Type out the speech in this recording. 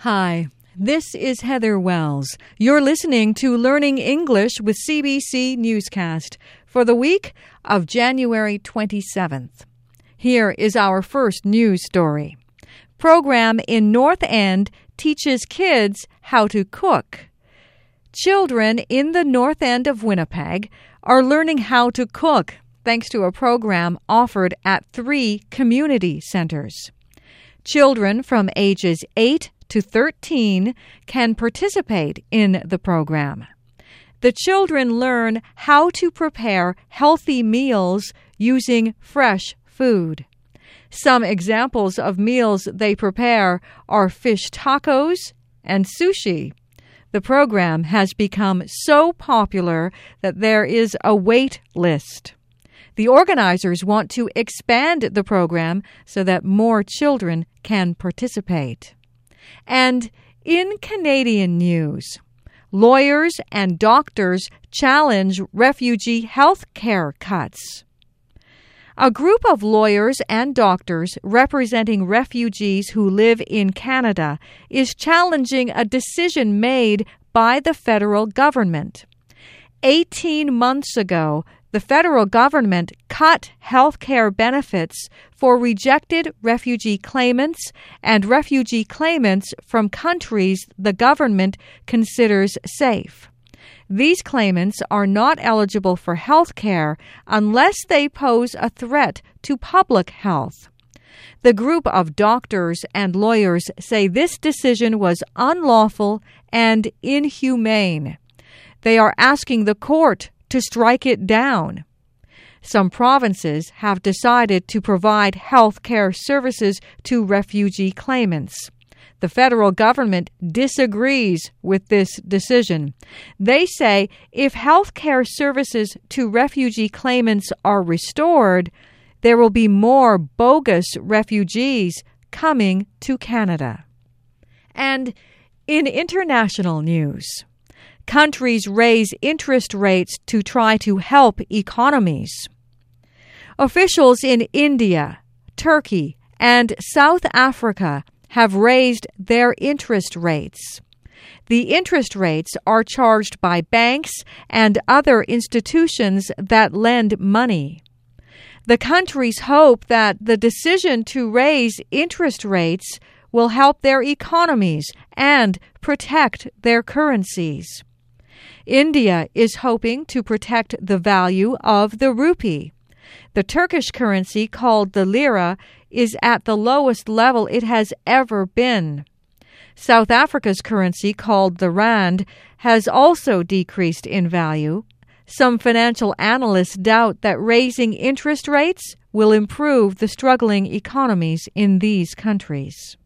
Hi, this is Heather Wells. You're listening to Learning English with CBC Newscast for the week of January 27th. Here is our first news story. Program in North End teaches kids how to cook. Children in the North End of Winnipeg are learning how to cook thanks to a program offered at three community centers. Children from ages 8 to 13 can participate in the program. The children learn how to prepare healthy meals using fresh food. Some examples of meals they prepare are fish tacos and sushi. The program has become so popular that there is a wait list. The organizers want to expand the program so that more children can participate. And in Canadian news, lawyers and doctors challenge refugee health care cuts. A group of lawyers and doctors representing refugees who live in Canada is challenging a decision made by the federal government. 18 months ago, the federal government cut health care benefits for rejected refugee claimants and refugee claimants from countries the government considers safe. These claimants are not eligible for health care unless they pose a threat to public health. The group of doctors and lawyers say this decision was unlawful and inhumane. They are asking the court to strike it down. Some provinces have decided to provide health care services to refugee claimants. The federal government disagrees with this decision. They say if health care services to refugee claimants are restored, there will be more bogus refugees coming to Canada. And in international news, countries raise interest rates to try to help economies. Officials in India, Turkey, and South Africa have raised their interest rates. The interest rates are charged by banks and other institutions that lend money. The countries hope that the decision to raise interest rates will help their economies and protect their currencies. India is hoping to protect the value of the rupee. The Turkish currency, called the lira, is at the lowest level it has ever been. South Africa's currency, called the rand, has also decreased in value. Some financial analysts doubt that raising interest rates will improve the struggling economies in these countries.